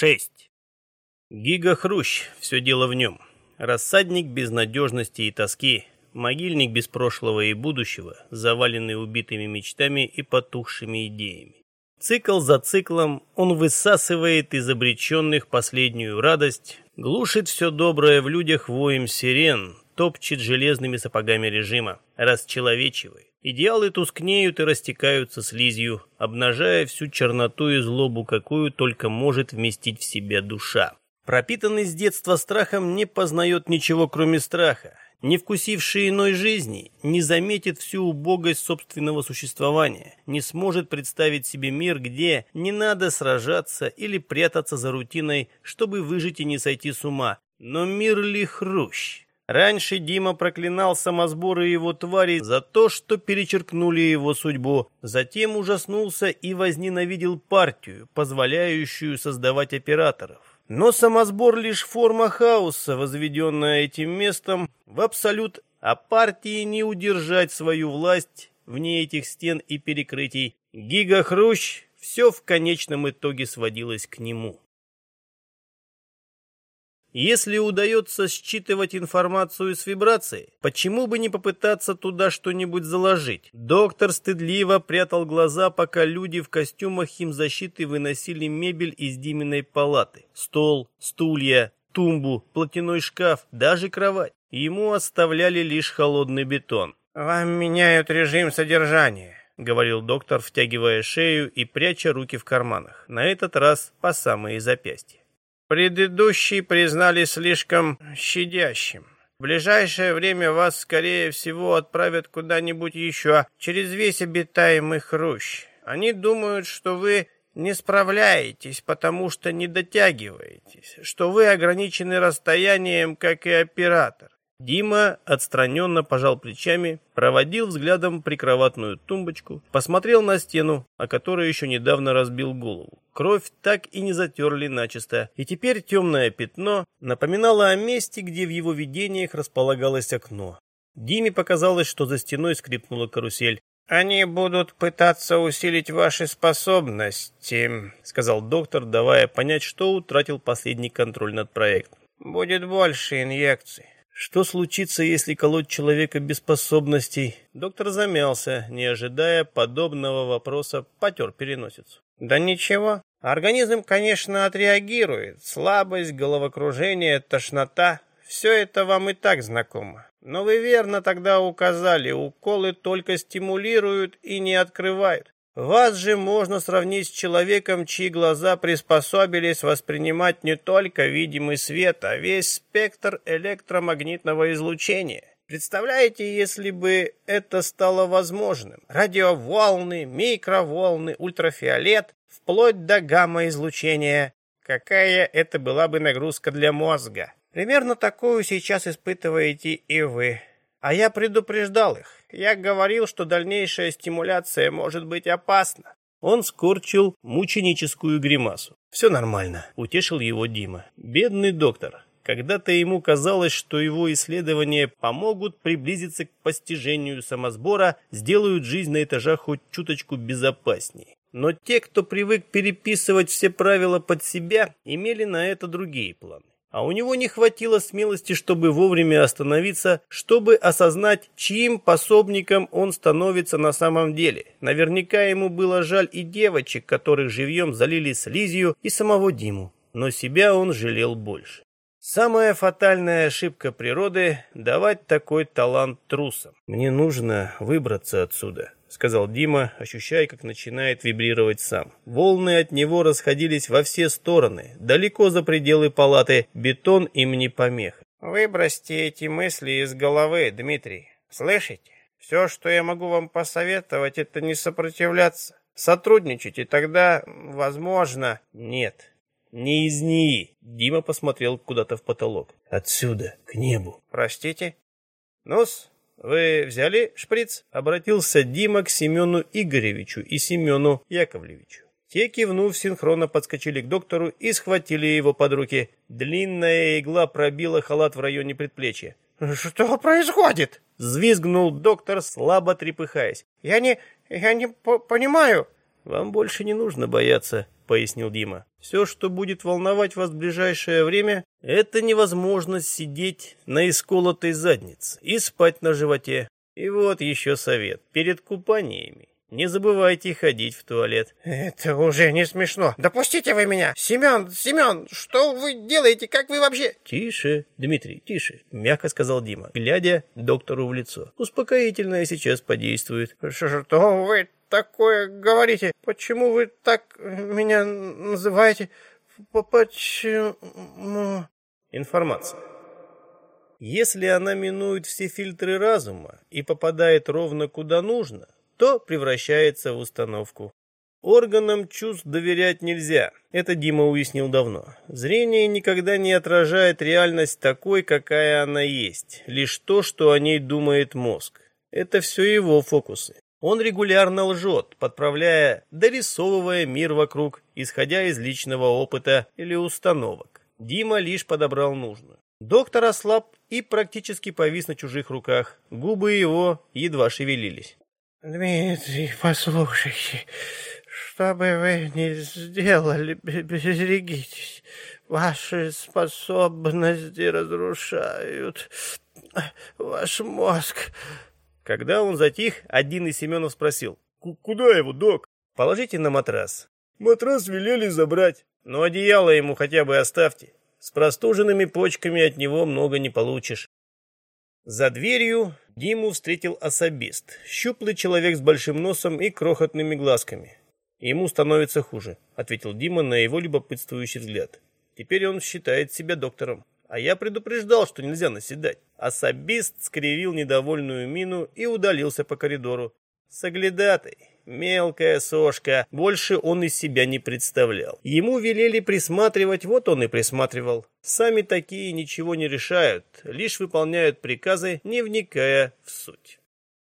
6. Гига Хрущ, все дело в нем. Рассадник безнадежности и тоски, могильник без прошлого и будущего, заваленный убитыми мечтами и потухшими идеями. Цикл за циклом он высасывает из обреченных последнюю радость, глушит все доброе в людях воем сирен, топчет железными сапогами режима, расчеловечивает. Идеалы тускнеют и растекаются слизью, обнажая всю черноту и злобу, какую только может вместить в себя душа. Пропитанный с детства страхом не познает ничего, кроме страха. Не вкусивший иной жизни, не заметит всю убогость собственного существования, не сможет представить себе мир, где не надо сражаться или прятаться за рутиной, чтобы выжить и не сойти с ума. Но мир ли хрущ? Раньше Дима проклинал самосборы его тварей за то, что перечеркнули его судьбу. Затем ужаснулся и возненавидел партию, позволяющую создавать операторов. Но самосбор лишь форма хаоса, возведенная этим местом в абсолют, а партии не удержать свою власть вне этих стен и перекрытий. Гига Хрущ все в конечном итоге сводилось к нему. Если удается считывать информацию с вибрацией, почему бы не попытаться туда что-нибудь заложить? Доктор стыдливо прятал глаза, пока люди в костюмах химзащиты выносили мебель из Диминой палаты. Стол, стулья, тумбу, платяной шкаф, даже кровать. Ему оставляли лишь холодный бетон. «Вам меняют режим содержания», — говорил доктор, втягивая шею и пряча руки в карманах, на этот раз по самые запястья. Предыдущий признали слишком щадящим. В ближайшее время вас, скорее всего, отправят куда-нибудь еще через весь обитаемый хрущ. Они думают, что вы не справляетесь, потому что не дотягиваетесь, что вы ограничены расстоянием, как и оператор. Дима отстраненно пожал плечами, проводил взглядом прикроватную тумбочку, посмотрел на стену, о которой еще недавно разбил голову. Кровь так и не затерли начисто, и теперь темное пятно напоминало о месте, где в его видениях располагалось окно. Диме показалось, что за стеной скрипнула карусель. «Они будут пытаться усилить ваши способности», — сказал доктор, давая понять, что утратил последний контроль над проектом. «Будет больше инъекций. Что случится, если колоть человека без способностей? Доктор замялся, не ожидая подобного вопроса, потер переносицу. Да ничего. Организм, конечно, отреагирует. Слабость, головокружение, тошнота. Все это вам и так знакомо. Но вы верно тогда указали, уколы только стимулируют и не открывают. Вас же можно сравнить с человеком, чьи глаза приспособились воспринимать не только видимый свет, а весь спектр электромагнитного излучения. Представляете, если бы это стало возможным? Радиоволны, микроволны, ультрафиолет, вплоть до гамма-излучения. Какая это была бы нагрузка для мозга? Примерно такую сейчас испытываете и вы. А я предупреждал их. Я говорил, что дальнейшая стимуляция может быть опасна. Он скорчил мученическую гримасу. «Все нормально», — утешил его Дима. «Бедный доктор. Когда-то ему казалось, что его исследования помогут приблизиться к постижению самосбора, сделают жизнь на этажах хоть чуточку безопаснее. Но те, кто привык переписывать все правила под себя, имели на это другие планы. А у него не хватило смелости, чтобы вовремя остановиться, чтобы осознать, чьим пособником он становится на самом деле. Наверняка ему было жаль и девочек, которых живьем залили слизью, и самого Диму. Но себя он жалел больше. Самая фатальная ошибка природы – давать такой талант трусам. Мне нужно выбраться отсюда сказал Дима, ощущая, как начинает вибрировать сам. Волны от него расходились во все стороны, далеко за пределы палаты, бетон им не помеха. Выбросьте эти мысли из головы, Дмитрий. Слышите? Все, что я могу вам посоветовать, это не сопротивляться. Сотрудничать, и тогда, возможно... Нет, не из НИИ. Дима посмотрел куда-то в потолок. Отсюда, к небу. Простите? Ну-с, «Вы взяли шприц?» — обратился Дима к Семену Игоревичу и Семену Яковлевичу. Те, кивнув, синхронно подскочили к доктору и схватили его под руки. Длинная игла пробила халат в районе предплечья. «Что происходит?» — взвизгнул доктор, слабо трепыхаясь. «Я не... я не понимаю». «Вам больше не нужно бояться», пояснил Дима. «Все, что будет волновать вас в ближайшее время, это невозможность сидеть на исколотой заднице и спать на животе. И вот еще совет. Перед купаниями не забывайте ходить в туалет. Это уже не смешно. Допустите вы меня. Семен, Семен, что вы делаете? Как вы вообще... Тише, Дмитрий, тише, мягко сказал Дима, глядя доктору в лицо. Успокоительное сейчас подействует. Что вы такое говорите? Почему вы так меня называете? Почему? Информация. Если она минует все фильтры разума и попадает ровно куда нужно, то превращается в установку. Органам чувств доверять нельзя. Это Дима уяснил давно. Зрение никогда не отражает реальность такой, какая она есть. Лишь то, что о ней думает мозг. Это все его фокусы. Он регулярно лжет, подправляя, дорисовывая мир вокруг, исходя из личного опыта или установок. Дима лишь подобрал нужную. Доктор ослаб и практически повис на чужих руках. Губы его едва шевелились. Дмитрий, послушайте, что бы вы ни сделали, берегитесь. Ваши способности разрушают ваш мозг. Когда он затих, один из Семенов спросил. «Куда его, док?» «Положите на матрас». «Матрас велели забрать». «Но одеяло ему хотя бы оставьте. С простуженными почками от него много не получишь». За дверью Диму встретил особист, щуплый человек с большим носом и крохотными глазками. «Ему становится хуже», — ответил Дима на его любопытствующий взгляд. «Теперь он считает себя доктором. А я предупреждал, что нельзя наседать». Особист скривил недовольную мину и удалился по коридору. Соглядатый, Мелкая сошка. Больше он из себя не представлял. Ему велели присматривать, вот он и присматривал. Сами такие ничего не решают, лишь выполняют приказы, не вникая в суть.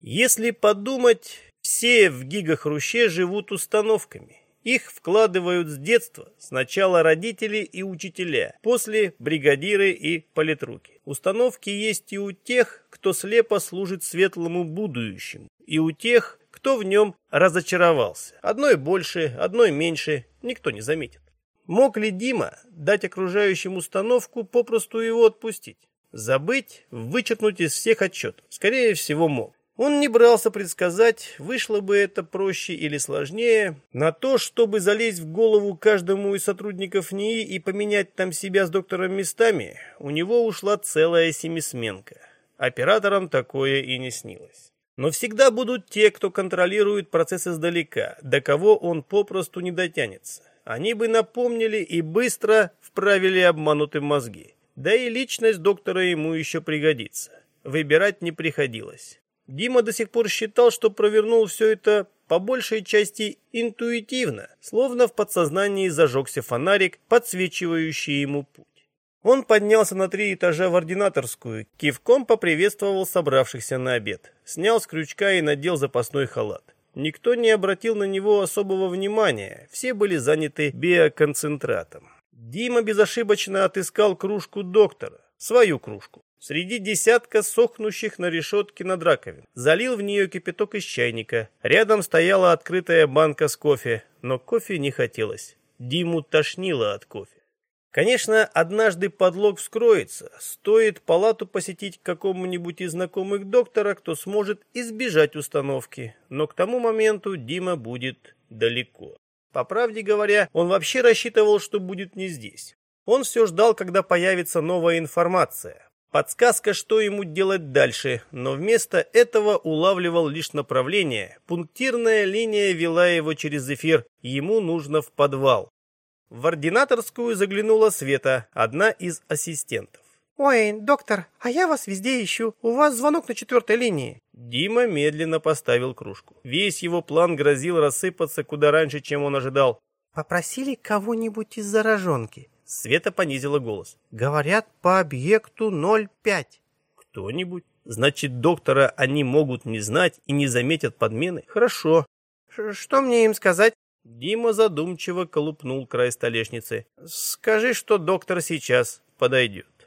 Если подумать, все в гигахруще живут установками. Их вкладывают с детства, сначала родители и учителя, после бригадиры и политруки. Установки есть и у тех, кто слепо служит светлому будущему, и у тех, кто в нем разочаровался. Одной больше, одной меньше, никто не заметит. Мог ли Дима дать окружающим установку попросту его отпустить? Забыть, вычеркнуть из всех отчетов? Скорее всего, мог. Он не брался предсказать, вышло бы это проще или сложнее. На то, чтобы залезть в голову каждому из сотрудников НИИ и поменять там себя с доктором местами, у него ушла целая семисменка. Операторам такое и не снилось. Но всегда будут те, кто контролирует процесс издалека, до кого он попросту не дотянется. Они бы напомнили и быстро вправили обманутым мозги. Да и личность доктора ему еще пригодится. Выбирать не приходилось. Дима до сих пор считал, что провернул все это по большей части интуитивно, словно в подсознании зажегся фонарик, подсвечивающий ему путь. Он поднялся на три этажа в ординаторскую, кивком поприветствовал собравшихся на обед, снял с крючка и надел запасной халат. Никто не обратил на него особого внимания, все были заняты биоконцентратом. Дима безошибочно отыскал кружку доктора, свою кружку, среди десятка сохнущих на решетке над раковин. Залил в нее кипяток из чайника. Рядом стояла открытая банка с кофе, но кофе не хотелось. Диму тошнило от кофе. Конечно, однажды подлог вскроется. Стоит палату посетить какому-нибудь из знакомых доктора, кто сможет избежать установки. Но к тому моменту Дима будет далеко. По правде говоря, он вообще рассчитывал, что будет не здесь. Он все ждал, когда появится новая информация. Подсказка, что ему делать дальше, но вместо этого улавливал лишь направление. Пунктирная линия вела его через эфир. Ему нужно в подвал. В ординаторскую заглянула Света, одна из ассистентов. «Ой, доктор, а я вас везде ищу. У вас звонок на четвертой линии». Дима медленно поставил кружку. Весь его план грозил рассыпаться куда раньше, чем он ожидал. «Попросили кого-нибудь из зараженки?» Света понизила голос. «Говорят, по объекту 05». «Кто-нибудь? Значит, доктора они могут не знать и не заметят подмены? Хорошо». «Что мне им сказать?» Дима задумчиво колупнул край столешницы. «Скажи, что доктор сейчас подойдет».